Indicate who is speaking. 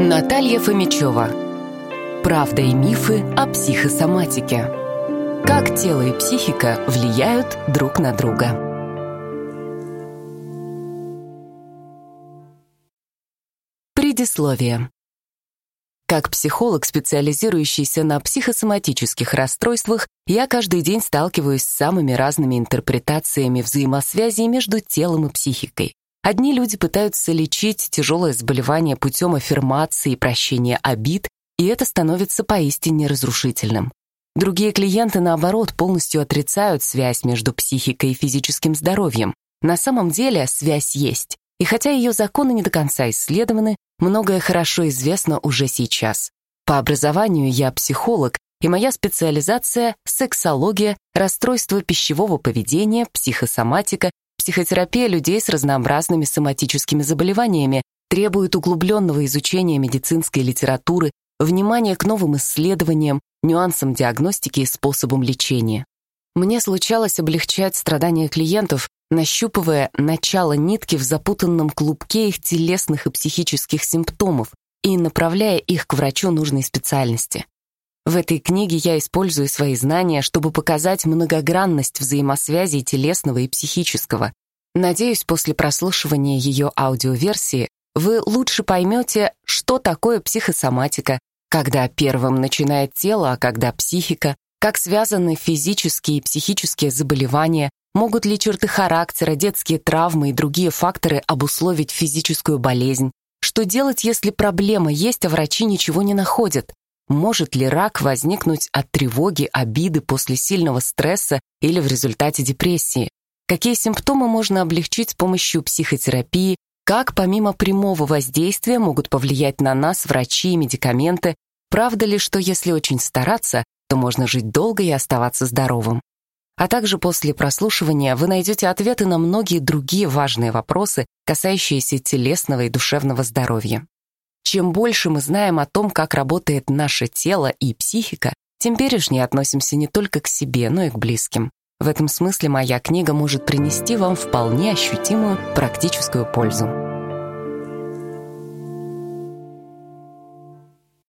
Speaker 1: Наталья Фомичева. Правда и мифы о психосоматике. Как тело и психика влияют друг на друга. Предисловие. Как психолог, специализирующийся на психосоматических расстройствах, я каждый день сталкиваюсь с самыми разными интерпретациями взаимосвязи между телом и психикой. Одни люди пытаются лечить тяжелое заболевание путем аффирмации и прощения обид, и это становится поистине разрушительным. Другие клиенты, наоборот, полностью отрицают связь между психикой и физическим здоровьем. На самом деле связь есть. И хотя ее законы не до конца исследованы, многое хорошо известно уже сейчас. По образованию я психолог, и моя специализация — сексология, расстройство пищевого поведения, психосоматика, психотерапия людей с разнообразными соматическими заболеваниями, требует углубленного изучения медицинской литературы, внимания к новым исследованиям, нюансам диагностики и способам лечения. Мне случалось облегчать страдания клиентов, нащупывая начало нитки в запутанном клубке их телесных и психических симптомов и направляя их к врачу нужной специальности. В этой книге я использую свои знания, чтобы показать многогранность взаимосвязи телесного и психического. Надеюсь, после прослушивания ее аудиоверсии вы лучше поймете, что такое психосоматика, когда первым начинает тело, а когда психика, как связаны физические и психические заболевания, Могут ли черты характера, детские травмы и другие факторы обусловить физическую болезнь? Что делать, если проблема есть, а врачи ничего не находят? Может ли рак возникнуть от тревоги, обиды после сильного стресса или в результате депрессии? Какие симптомы можно облегчить с помощью психотерапии? Как помимо прямого воздействия могут повлиять на нас врачи и медикаменты? Правда ли, что если очень стараться, то можно жить долго и оставаться здоровым? А также после прослушивания вы найдете ответы на многие другие важные вопросы, касающиеся телесного и душевного здоровья. Чем больше мы знаем о том, как работает наше тело и психика, тем бережнее относимся не только к себе, но и к близким. В этом смысле моя книга может принести вам вполне ощутимую практическую пользу.